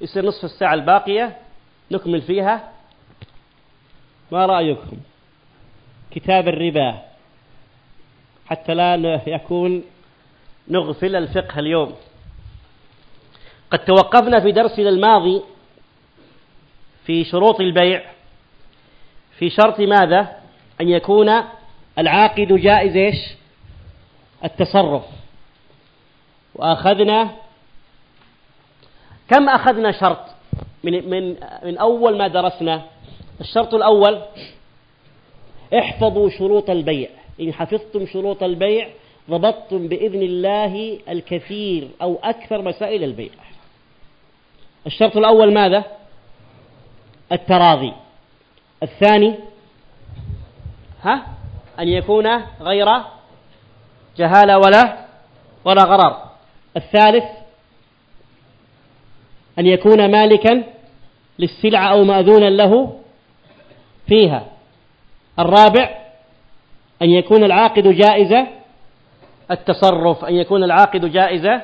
يصير نصف الساعة الباقية نكمل فيها. ما رأيكم؟ كتاب الربا. حتى لا يكون نغفل الفقه اليوم. قد توقفنا في درسنا الماضي في شروط البيع في شرط ماذا؟ أن يكون العاقد جائز إيش؟ التصرف. وأخذنا كم أخذنا شرط من من من أول ما درسنا؟ الشرط الأول احفظوا شروط البيع. إن حفظتم شروط البيع ضبطتم بإذن الله الكثير أو أكثر مسائل البيع. الشرط الأول ماذا؟ التراضي الثاني ها؟ أن يكون غير جهالة ولا ولا غرر الثالث أن يكون مالكا للسلعة أو مأذونا له فيها. الرابع أن يكون العاقد جائزة التصرف أن يكون العاقد جائزة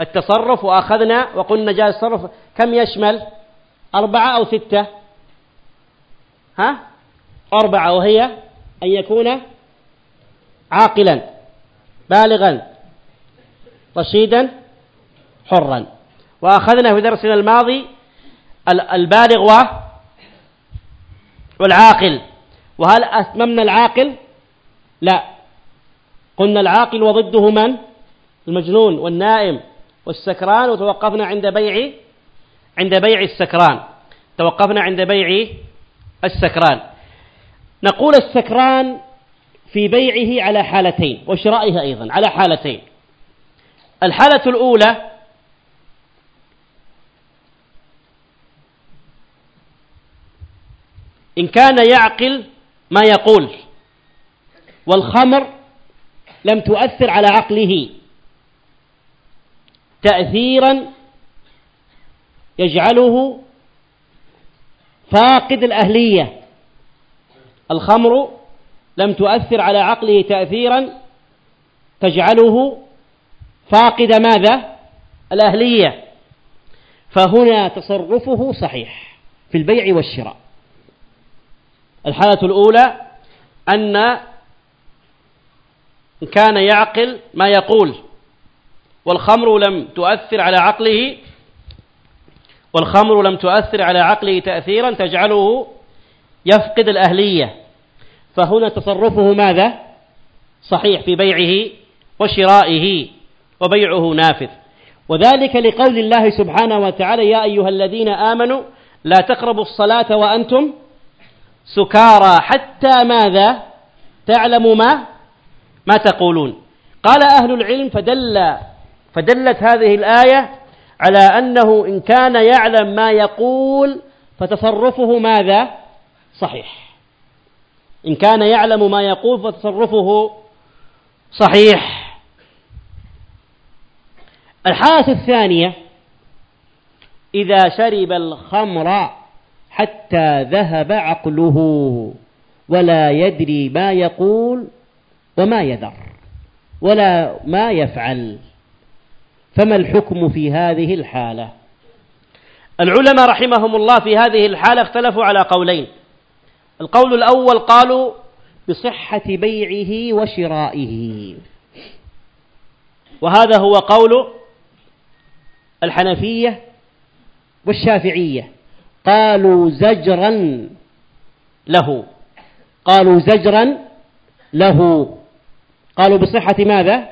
التصرف. وأخذنا وقلنا جائز التصرف كم يشمل؟ أربعة أو ستة؟ ها؟ أربعة وهي أن يكون عاقلا بالغا رشيدا حرا. وأخذنا في درسنا الماضي البالغ والعاقل. وهل أتممنا العاقل؟ لا. قلنا العاقل وضده من؟ المجنون والنائم والسكران وتوقفنا عند بيع عند بيع السكران. توقفنا عند بيع السكران. نقول السكران في بيعه على حالتين وشرائه أيضا على حالتين. الحالة الأولى إن كان يعقل ما يقول والخمر لم تؤثر على عقله. تأثيرا يجعله فاقد الأهلية. الخمر لم تؤثر على عقله تأثيرا تجعله فاقد ماذا؟ الأهلية. فهنا تصرفه صحيح في البيع والشراء. الحالة الأولى أن كان يعقل ما يقول والخمر لم تؤثر على عقله والخمر لم تؤثر على عقله تأثيرا تجعله يفقد الأهلية. فهنا تصرفه ماذا؟ صحيح في بيعه وشرائه وبيعه نافذ. وذلك لقول الله سبحانه وتعالى يا أيها الذين آمنوا لا تقربوا الصلاة وأنتم سكارى حتى ماذا تعلموا ما ما تقولون. قال أهل العلم فدل فدلت هذه الآية على أنه إن كان يعلم ما يقول فتصرفه ماذا صحيح. إن كان يعلم ما يقول فتصرفه صحيح. الحالة الثانية إذا شرب الخمر حتى ذهب عقله ولا يدري ما يقول وما يذر ولا ما يفعل. فما الحكم في هذه الحالة؟ العلماء رحمهم الله في هذه الحالة اختلفوا على قولين. القول الأول قالوا بصحة بيعه وشرائه. وهذا هو قول الحنفية والشافعية. قالوا زجرا له. قالوا زجرا له. قالوا بصحة ماذا؟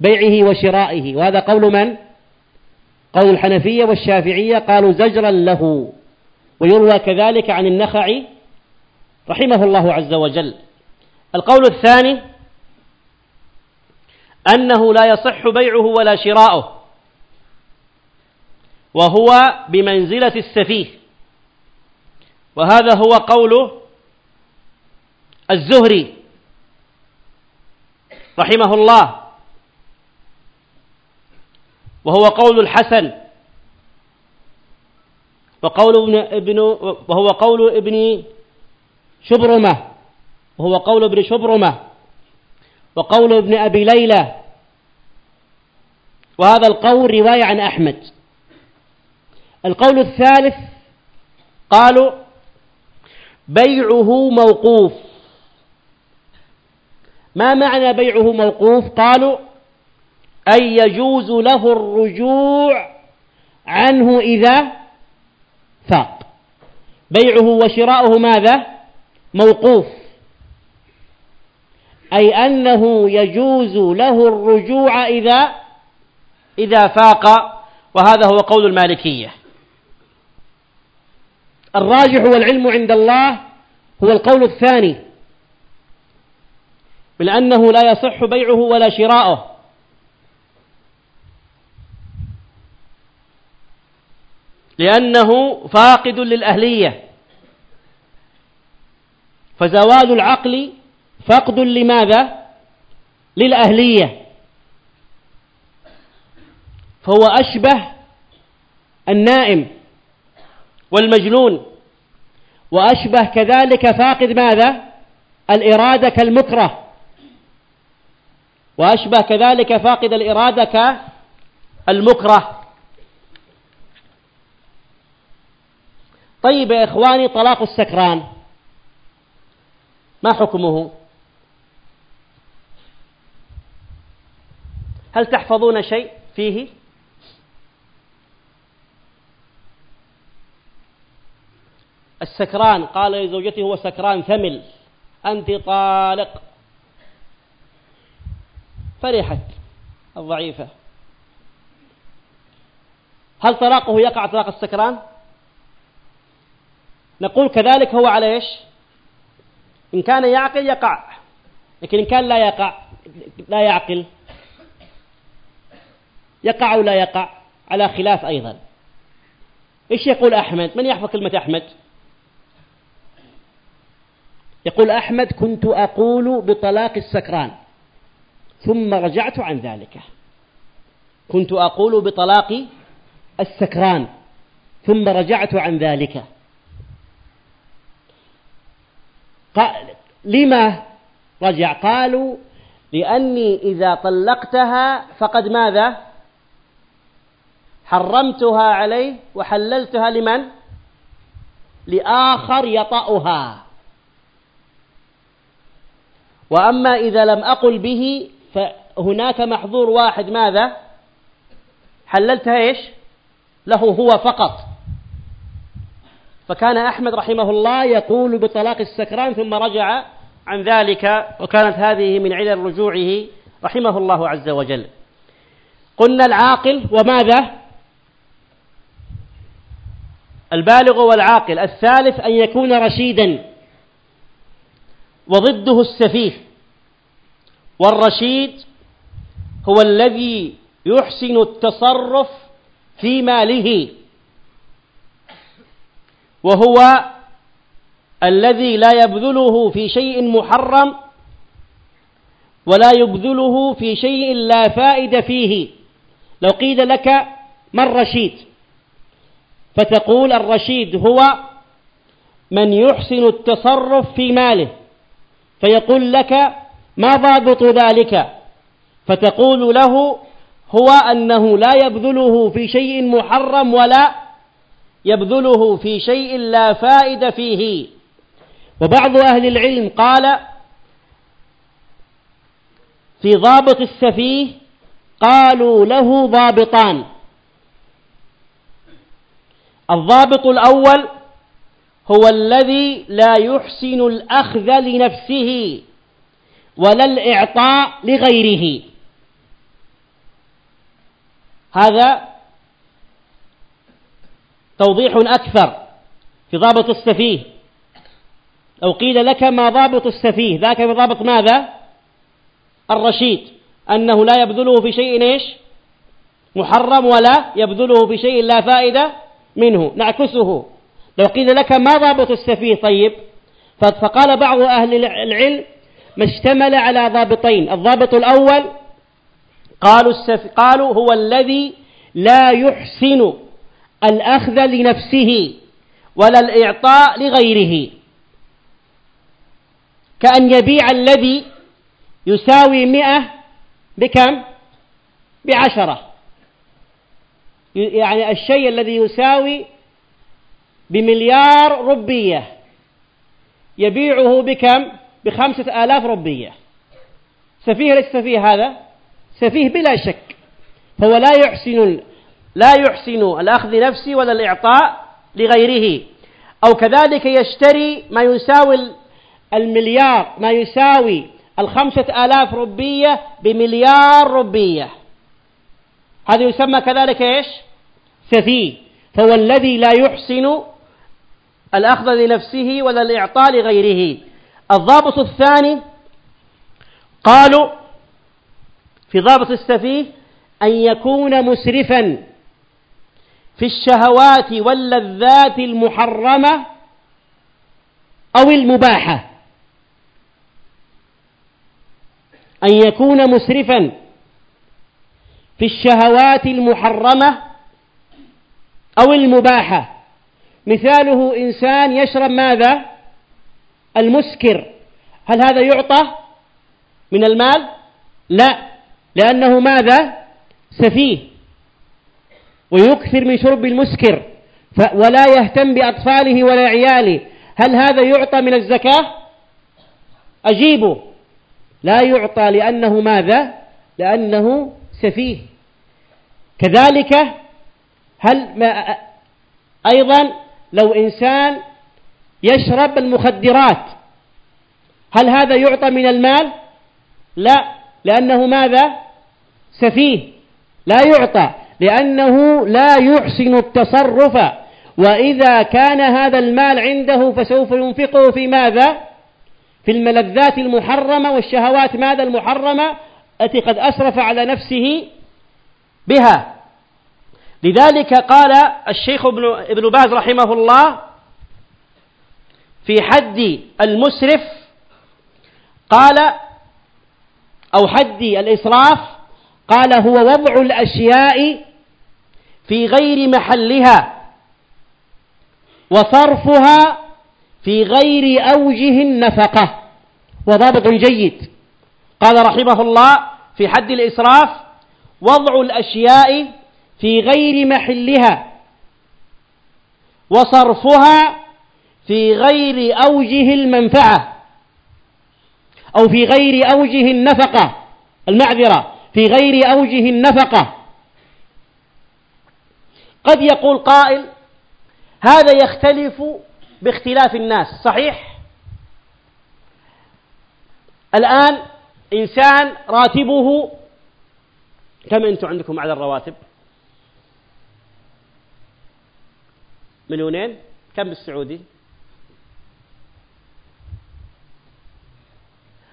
بيعه وشرائه. وهذا قول من؟ قول الحنفية والشافعية قالوا زجرا له. ويروى كذلك عن النخعي رحمه الله عز وجل. القول الثاني أنه لا يصح بيعه ولا شراؤه. وهو بمنزلة السفيه. وهذا هو قول الزهري رحمه الله. وهو قول الحسن. وقول ابن, ابن وهو قول ابن شبرمة. وهو قول ابن شبرمة. وقول ابن أبي ليلى. وهذا القول رواية عن أحمد. القول الثالث قالوا بيعه موقوف. ما معنى بيعه موقوف؟ قالوا أي يجوز له الرجوع عنه إذا فاق. بيعه وشراؤه ماذا؟ موقوف. أي أنه يجوز له الرجوع إذا إذا فاق. وهذا هو قول المالكية. الراجح والعلم عند الله هو القول الثاني من أنه لا يصح بيعه ولا شراؤه لأنه فاقد للأهلية. فزوال العقل فقد لماذا؟ للأهلية. فهو أشبه النائم. والمجنون. وأشبه كذلك فاقد ماذا؟ الإرادة كالمكره. وأشبه كذلك فاقد الإرادة كالمكره. طيب يا إخواني طلاق السكران. ما حكمه؟ هل تحفظون شيء فيه؟ السكران قال لزوجته هو سكران ثمل أنت طالق. فرحت الضعيفة. هل طلاقه يقع طلاق السكران؟ نقول كذلك هو على إيش؟ إن كان يعقل يقع لكن إن كان لا يقع لا يعقل. يقع أو لا يقع؟ على خلاف أيضا. إيش يقول أحمد؟ من يحفظ كلمة أحمد؟ يقول أحمد كنت أقول بطلاق السكران ثم رجعت عن ذلك. كنت أقول بطلاق السكران ثم رجعت عن ذلك. لما رجع؟ قالوا لأني إذا طلقتها فقد ماذا؟ حرمتها عليه وحللتها لمن؟ لآخر يطأها. وأما إذا لم أقل به فهناك محظور واحد ماذا؟ حللتها إيش؟ له هو فقط. فكان أحمد رحمه الله يقول بطلاق السكران ثم رجع عن ذلك وكانت هذه من علل رجوعه رحمه الله عز وجل. قلنا العاقل وماذا؟ البالغ والعاقل. الثالث أن يكون رشيدا. وضده السفيه. والرشيد هو الذي يحسن التصرف في ماله. وهو الذي لا يبذله في شيء محرم ولا يبذله في شيء لا فائدة فيه. لو قيل لك ما الرشيد؟ فتقول الرشيد هو من يحسن التصرف في ماله. فيقول لك ما ضابط ذلك؟ فتقول له هو أنه لا يبذله في شيء محرم ولا يبذله في شيء لا فائدة فيه. وبعض أهل العلم قال في ضابط السفيه قالوا له ضابطان. الضابط الأول هو الذي لا يحسن الأخذ لنفسه ولا الإعطاء لغيره. هذا توضيح أكثر في ضابط السفيه. أو قيل لك ما ضابط السفيه ذاك بضابط ماذا؟ الرشيد. أنه لا يبذله في شيء إيش؟ محرم ولا يبذله في شيء لا فائدة منه. نعكسه. لو قيل لك ما ضابط السفيه طيب. فقال بعض أهل العلم ما اشتمل على ضابطين. الضابط الأول قالوا, السف... قالوا هو الذي لا يحسن الأخذ لنفسه ولا الإعطاء لغيره. كأن يبيع الذي يساوي مئة بكم؟ بعشرة. يعني الشيء الذي يساوي بمليار ربية. يبيعه بكم؟ بخمسة آلاف ربية. سفيه ليس سفيه هذا؟ سفيه بلا شك. فهو لا يحسن لا يحسن الأخذ نفسه ولا الإعطاء لغيره. أو كذلك يشتري ما يساوي المليار ما يساوي الخمسة آلاف ربية بمليار ربية. هذا يسمى كذلك إيش؟ سفيه. فهو الذي لا يحسن الأخذ لنفسه ولا الإعطاء لغيره. الضابط الثاني قالوا في ضابط السفيه أن يكون مسرفا في الشهوات واللذات المحرمة أو المباحة. أن يكون مسرفا في الشهوات المحرمة أو المباحة. مثاله إنسان يشرب ماذا؟ المسكر. هل هذا يعطى من المال؟ لا. لأنه ماذا؟ سفيه. ويكثر من شرب المسكر. ولا يهتم بأطفاله ولا عياله. هل هذا يعطى من الزكاة؟ أجيبه. لا يعطى لأنه ماذا؟ لأنه سفيه. كذلك هل ما أيضا لو إنسان يشرب المخدرات هل هذا يعطى من المال؟ لا لأنه ماذا؟ سفيه. لا يعطى لأنه لا يحسن التصرف وإذا كان هذا المال عنده فسوف ينفقه في ماذا؟ في الملذات المحرمة والشهوات ماذا المحرمة؟ التي قد أسرف على نفسه بها. لذلك قال الشيخ ابن, ابن باز رحمه الله في حد المسرف قال أو حد الإسراف قال هو وضع الأشياء في غير محلها وصرفها في غير أوجه النفقة وضابط جيد. قال رحمه الله في حد الإسراف وضع الأشياء في غير محلها وصرفها في غير أوجه المنفعة أو في غير أوجه النفقة المعذرة في غير أوجه النفقة. قد يقول قائل هذا يختلف باختلاف الناس صحيح؟ الآن إنسان راتبه كم أنتم عندكم على الرواتب؟ مليونين؟ كم بالسعودي؟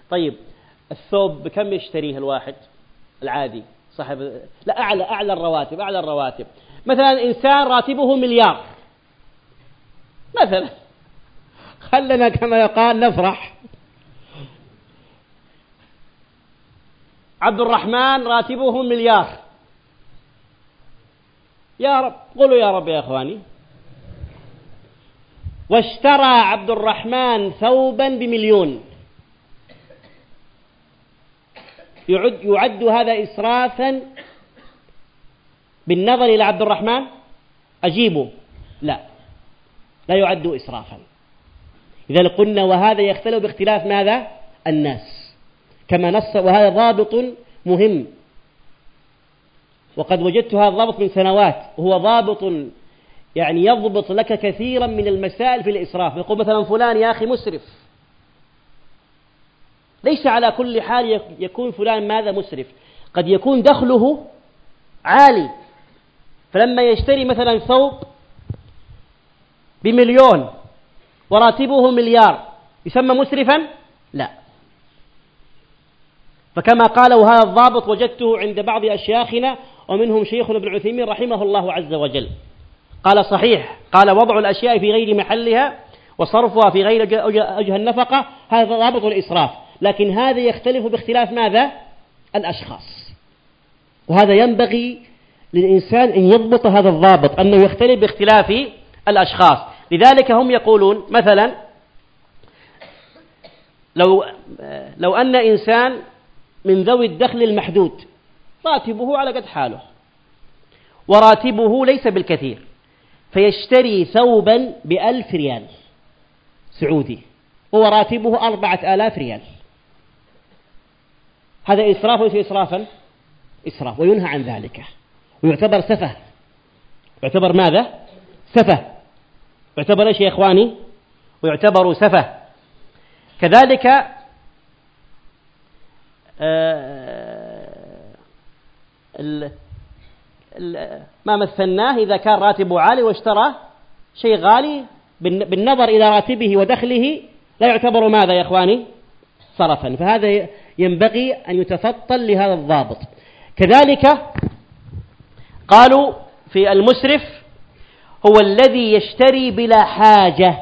طيب الثوب بكم يشتريه الواحد؟ العادي صاحب لا أعلى أعلى الرواتب أعلى الرواتب. مثلا إنسان راتبه مليار. مثلا. خلنا كما يقال نفرح. عبد الرحمن راتبه مليار. يا رب قولوا يا رب يا إخواني. واشترى عبد الرحمن ثوبا بمليون. يعد, يعد هذا إسرافا بالنظر إلى عبد الرحمن؟ أجيبه. لا. لا يعد إسرافا. إذا قلنا وهذا يختلف باختلاف ماذا؟ الناس. كما نص وهذا ضابط مهم. وقد وجدت هذا الضابط من سنوات. وهو ضابط يعني يضبط لك كثيرا من المسائل في الإسراف. يقول مثلا فلان يا أخي مسرف. ليس على كل حال يكون فلان ماذا مسرف. قد يكون دخله عالي. فلما يشتري مثلا ثوب بمليون وراتبه مليار يسمى مسرفا؟ لا. فكما قالوا هذا الضابط وجدته عند بعض أشياخنا ومنهم شيخنا ابن عثيمين رحمه الله عز وجل. قال صحيح. قال وضع الأشياء في غير محلها وصرفها في غير أجه النفقة هذا ضابط الإسراف. لكن هذا يختلف باختلاف ماذا؟ الأشخاص. وهذا ينبغي للإنسان أن يضبط هذا الضابط أنه يختلف باختلاف الأشخاص. لذلك هم يقولون مثلا لو لو أن إنسان من ذوي الدخل المحدود راتبه على قد حاله. وراتبه ليس بالكثير. فيشتري ثوبا بألف ريال سعودي وراتبه أربعة آلاف ريال. هذا إسراف وليس إسرافا؟ إسراف وينهى عن ذلك. ويعتبر سفه. يعتبر ماذا؟ سفه. يعتبر إيش يا إخواني؟ ويعتبر سفه. كذلك آه، ما مثلناه إذا كان راتبه عالي واشترى شيء غالي بالنظر إلى راتبه ودخله لا يعتبر ماذا يا إخواني؟ صرفا. فهذا ينبغي أن يتفطن لهذا الضابط. كذلك قالوا في المسرف هو الذي يشتري بلا حاجة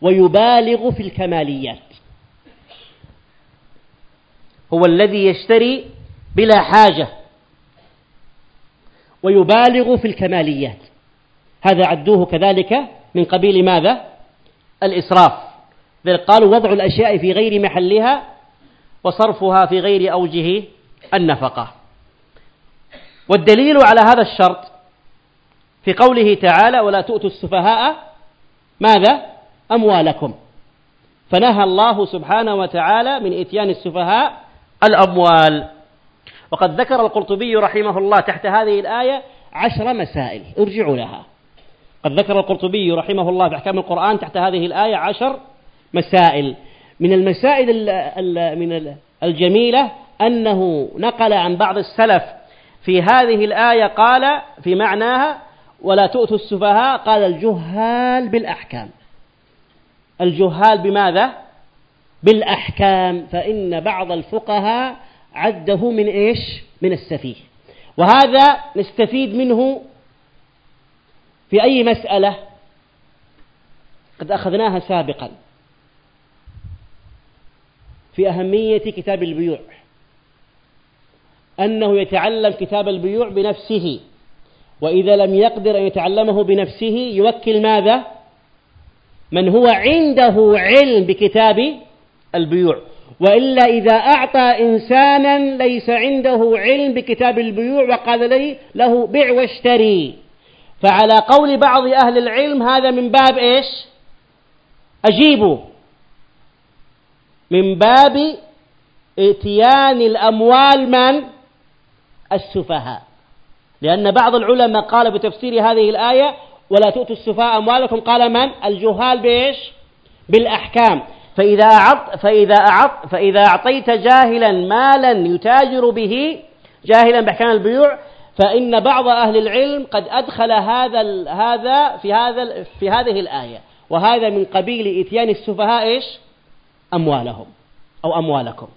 ويبالغ في الكماليات. هو الذي يشتري بلا حاجة. ويبالغ في الكماليات. هذا عدوه كذلك من قبيل ماذا؟ الإسراف. ذلك قالوا وضع الأشياء في غير محلها وصرفها في غير أوجه النفقة. والدليل على هذا الشرط في قوله تعالى ولا تؤتوا السفهاء ماذا؟ أموالكم. فنهى الله سبحانه وتعالى من إتيان السفهاء الأموال. وقد ذكر القرطبي رحمه الله تحت هذه الآية عشر مسائل ارجعوا لها. قد ذكر القرطبي رحمه الله في أحكام القرآن تحت هذه الآية عشر مسائل. من المسائل من الجميلة أنه نقل عن بعض السلف في هذه الآية قال في معناها ولا تؤتوا السفهاء قال الجهال بالأحكام الجهال بماذا؟ بالأحكام. فإن بعض الفقهاء عده من إيش؟ من السفيه. وهذا نستفيد منه في أي مسألة؟ قد أخذناها سابقا. في أهمية كتاب البيوع. أنه يتعلم كتاب البيوع بنفسه. وإذا لم يقدر أن يتعلمه بنفسه يوكل ماذا؟ من هو عنده علم بكتاب البيوع. وإلا إذا أعطى إنسانا ليس عنده علم بكتاب البيوع وقال لي له بع واشتري. فعلى قول بعض أهل العلم هذا من باب إيش؟ أجيبوا من باب إتيان الأموال من؟ السفهاء. لأن بعض العلماء قال بتفسير هذه الآية ولا تؤتوا السفهاء أموالكم. قال من؟ الجهال بإيش؟ بالأحكام. فإذا أعط فإذا أعط فإذا أعطيت جاهلا مالا يتاجر به جاهلا بأحكام البيوع فإن بعض أهل العلم قد أدخل هذا هذا في هذا في هذه الآية. وهذا من قبيل إتيان السفهاء إيش؟ أموالهم أو أموالكم.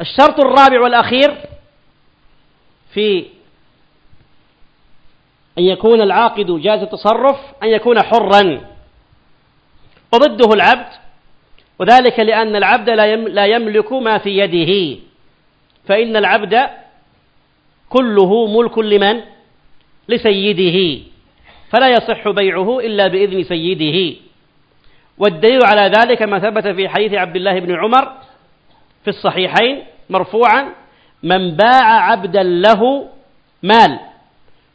الشرط الرابع والأخير في أن يكون العاقد جاز التصرف أن يكون حرا. وضده العبد وذلك لأن العبد لا يملك ما في يده. فإن العبد كله ملك لمن؟ لسيده. فلا يصح بيعه إلا بإذن سيده. والدليل على ذلك ما ثبت في حديث عبد الله بن عمر في الصحيحين مرفوعا من باع عبدا له مال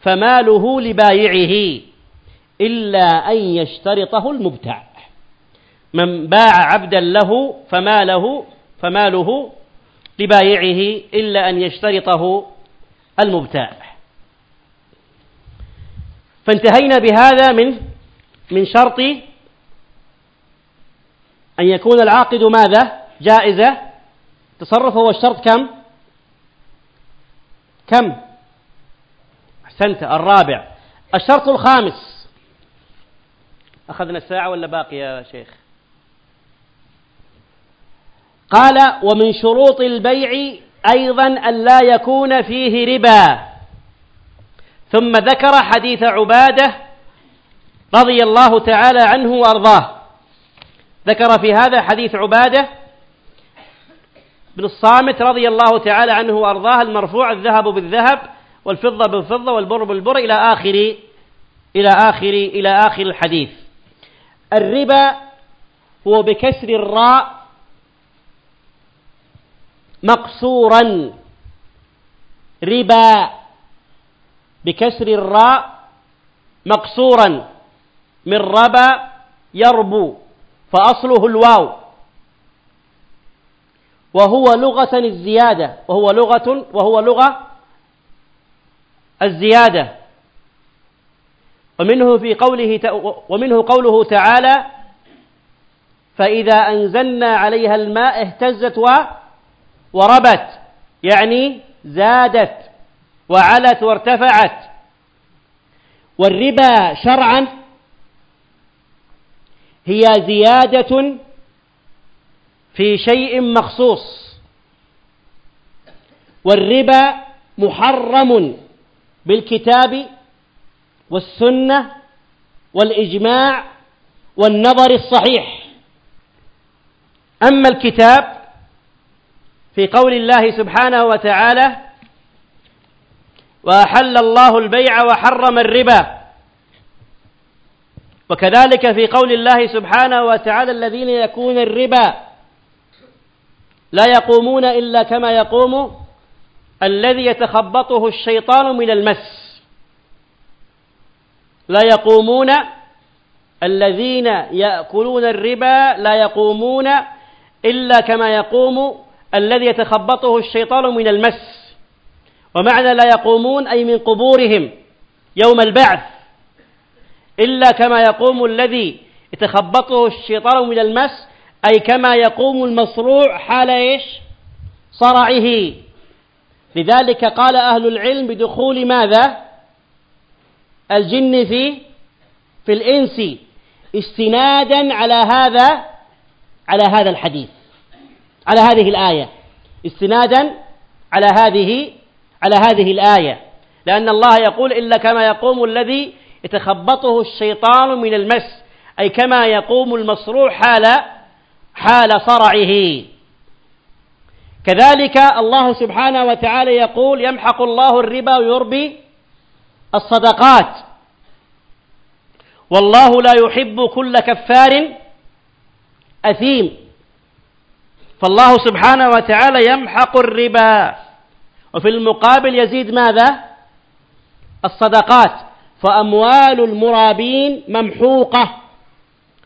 فماله لبايعه إلا أن يشترطه المبتع من باع عبدا له فماله فماله لبايعه إلا أن يشترطه المبتاع. فانتهينا بهذا من من شرط أن يكون العاقد ماذا؟ جائزة. تصرف هو الشرط كم؟ كم؟ أحسنت الرابع. الشرط الخامس. أخذنا الساعة ولا باقي يا شيخ؟ قال ومن شروط البيع أيضا أن لا يكون فيه ربا. ثم ذكر حديث عبادة رضي الله تعالى عنه وأرضاه. ذكر في هذا حديث عبادة بن الصامت رضي الله تعالى عنه وأرضاه المرفوع الذهب بالذهب والفضة بالفضة والبر بالبر إلى آخر إلى آخر إلى آخر الحديث. الربا هو بكسر الراء مقصورا. ربا بكسر الراء مقصورا. من ربا يربو فأصله الواو. وهو لغة الزيادة وهو لغة وهو لغة الزيادة. ومنه في قوله ومنه قوله تعالى فإذا أنزلنا عليها الماء اهتزت وربت يعني زادت وعلت وارتفعت. والربا شرعا هي زيادة في شيء مخصوص. والربا محرم بالكتاب والسنة والإجماع والنظر الصحيح. أما الكتاب في قول الله سبحانه وتعالى وأحل الله البيع وحرم الربا. وكذلك في قول الله سبحانه وتعالى الذين يكون الربا لا يقومون إلا كما يقوم الذي يتخبطه الشيطان من المس. لا يقومون الذين يأكلون الربا لا يقومون إلا كما يقوم الذي يتخبطه الشيطان من المس. ومعنى لا يقومون أي من قبورهم يوم البعث. إلا كما يقوم الذي يتخبطه الشيطان من المس أي كما يقوم المصروع حال إيش؟ صرعه. لذلك قال أهل العلم بدخول ماذا؟ الجن في في الإنس استنادا على هذا على هذا الحديث. على هذه الآية استنادا على هذه على هذه الآية. لأن الله يقول إلا كما يقوم الذي يتخبطه الشيطان من المس أي كما يقوم المصروع حال حال صرعه. كذلك الله سبحانه وتعالى يقول يمحق الله الربا ويربي الصدقات. والله لا يحب كل كفار أثيم. فالله سبحانه وتعالى يمحق الربا. وفي المقابل يزيد ماذا؟ الصدقات. فأموال المرابين ممحوقة.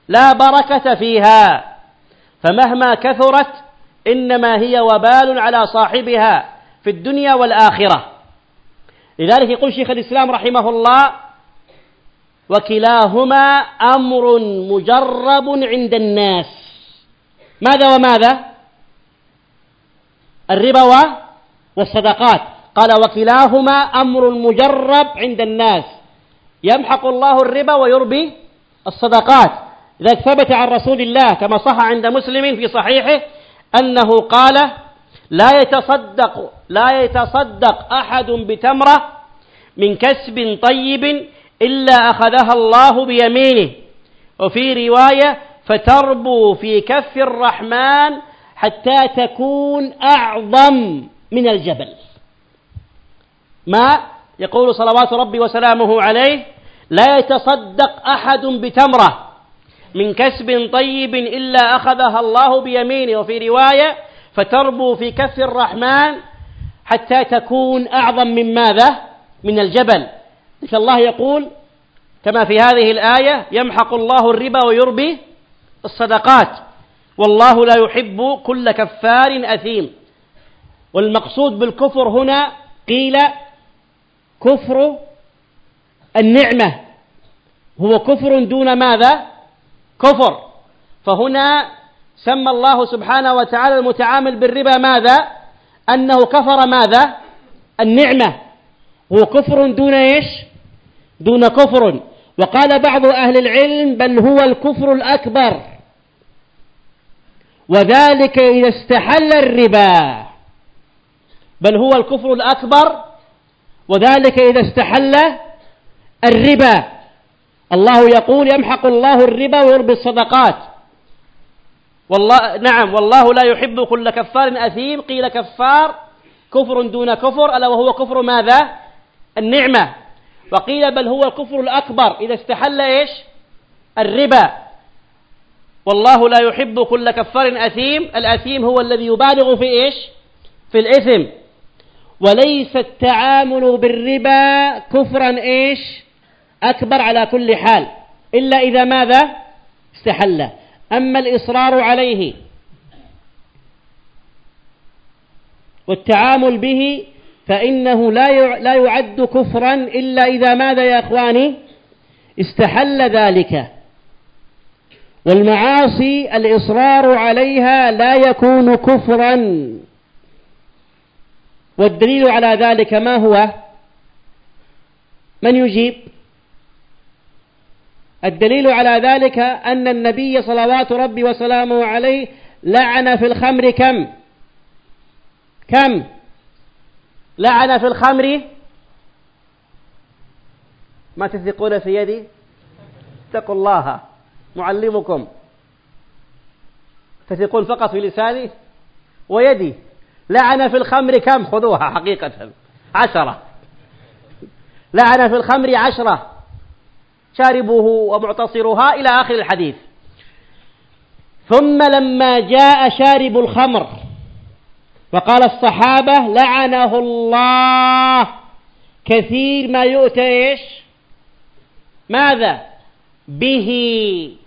لا بركة فيها. فمهما كثرت إنما هي وبال على صاحبها في الدنيا والآخرة. لذلك يقول شيخ الإسلام رحمه الله وكلاهما أمر مجرب عند الناس. ماذا وماذا؟ الربا والصدقات. قال وكلاهما أمر مجرب عند الناس. يمحق الله الربا ويربي الصدقات. إذا ثبت عن رسول الله كما صح عند مسلم في صحيحه أنه قال لا يتصدق لا يتصدق أحد بتمرة من كسب طيب إلا أخذها الله بيمينه. وفي رواية فتربو في كف الرحمن حتى تكون أعظم من الجبل. ما يقول صلوات ربي وسلامه عليه؟ لا يتصدق أحد بتمرة من كسب طيب إلا أخذها الله بيمينه. وفي رواية فتربو في كف الرحمن حتى تكون أعظم من ماذا؟ من الجبل. الله يقول كما في هذه الآية يمحق الله الربا ويربي الصدقات. والله لا يحب كل كفار أثيم. والمقصود بالكفر هنا قيل كفر النعمة. هو كفر دون ماذا؟ كفر. فهنا سمى الله سبحانه وتعالى المتعامل بالربا ماذا؟ أنه كفر ماذا؟ النعمة. هو كفر دون إيش؟ دون كفر. وقال بعض أهل العلم بل هو الكفر الأكبر. وذلك إذا استحل الربا. بل هو الكفر الأكبر وذلك إذا استحل الربا. الله يقول يمحق الله الربا ويربي الصدقات. والله نعم والله لا يحب كل كفار أثيم. قيل كفار كفر دون كفر ألا وهو كفر ماذا؟ النعمة. وقيل بل هو الكفر الأكبر. إذا استحل إيش؟ الربا. والله لا يحب كل كفار أثيم. الأثيم هو الذي يبالغ في إيش؟ في الإثم. وليس التعامل بالربا كفرا إيش؟ أكبر على كل حال. إلا إذا ماذا؟ استحل. أما الإصرار عليه والتعامل به فإنه لا لا يعد كفرا إلا إذا ماذا يا أخواني؟ استحل ذلك. والمعاصي الإصرار عليها لا يكون كفرا. والدليل على ذلك ما هو؟ من يجيب؟ الدليل على ذلك أن النبي صلوات ربي وسلامه عليه لعن في الخمر كم؟ كم؟ لعن في الخمر؟ ما تثقون في يدي؟ اتقوا الله. معلمكم تثقون فقط في لساني ويدي. لعن في الخمر كم؟ خذوها حقيقة. عشرة. لعن في الخمر عشرة. شاربوه ومعتصرها إلى آخر الحديث. ثم لما جاء شارب الخمر وقال الصحابة لعنه الله. كثير ما يؤتى إيش؟ ماذا؟ به.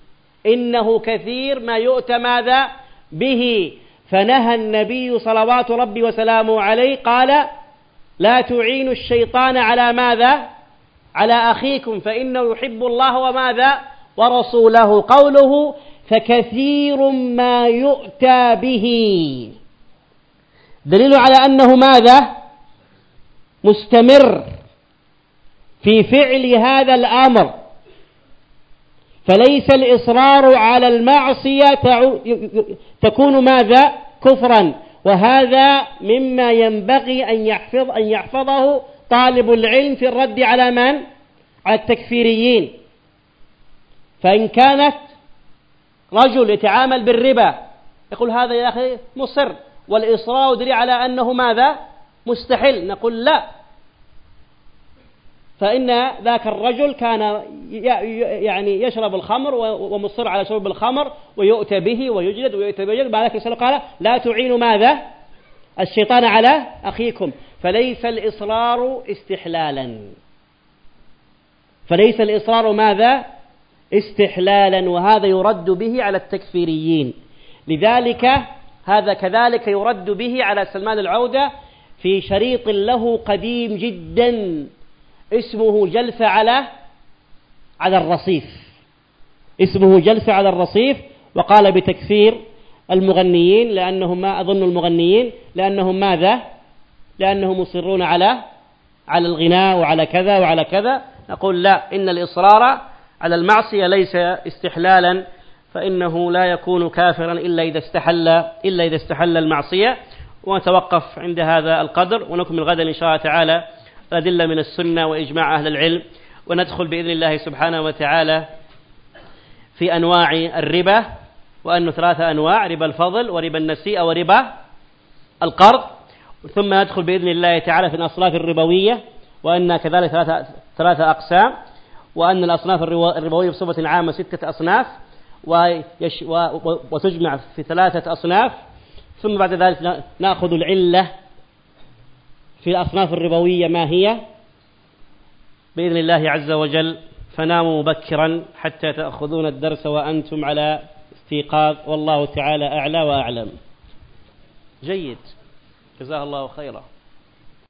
إنه كثير ما يؤتى ماذا به. فنهى النبي صلوات ربي وسلامه عليه قال لا تعينوا الشيطان على ماذا؟ على أخيكم فإنه يحب الله وماذا؟ ورسوله. قوله فكثير ما يؤتى به. دليل على أنه ماذا؟ مستمر في فعل هذا الأمر. فليس الإصرار على المعصية تكون ماذا؟ كفرا. وهذا مما ينبغي أن يحفظ أن يحفظه طالب العلم في الرد على من؟ على التكفيريين. فإن كانت رجل يتعامل بالربا يقول هذا يا أخي مصر والإصرار دليل على أنه ماذا؟ مستحيل. نقول لا. فإن ذاك الرجل كان يعني يشرب الخمر ومصر على شرب الخمر ويؤتى به ويجلد ويؤتى به بعد ذلك قال لا تعينوا ماذا؟ الشيطان على أخيكم. فليس الإصرار استحلالا. فليس الإصرار ماذا؟ استحلالا. وهذا يرد به على التكفيريين. لذلك هذا كذلك يرد به على سلمان العودة في شريط له قديم جدا. اسمه جلسة على على الرصيف. اسمه جلسة على الرصيف وقال بتكفير المغنيين لأنهم ما أظن المغنيين لأنهم ماذا؟ لأنهم مصرون على على الغناء وعلى كذا وعلى كذا. نقول لا إن الإصرار على المعصية ليس استحلالا فإنه لا يكون كافرا إلا إذا استحل إلا إذا استحل المعصية. ونتوقف عند هذا القدر ونكمل غدا إن شاء الله تعالى أدلة من السنة وإجماع أهل العلم وندخل بإذن الله سبحانه وتعالى في أنواع الربا وأنه ثلاثة أنواع ربا الفضل وربا النسيئة وربا القرض. ثم ندخل بإذن الله تعالى في الأصناف الربوية وأن كذلك ثلاثة, ثلاثة أقسام وأن الأصناف الربوية بصفة عامة ستة أصناف ويش وتجمع في ثلاثة أصناف. ثم بعد ذلك نأخذ العلة في الأصناف الربوية ما هي؟ بإذن الله عز وجل فناموا مبكرا حتى تأخذون الدرس وأنتم على استيقاظ. والله تعالى أعلى وأعلم. جيد. جزاه الله خيرا.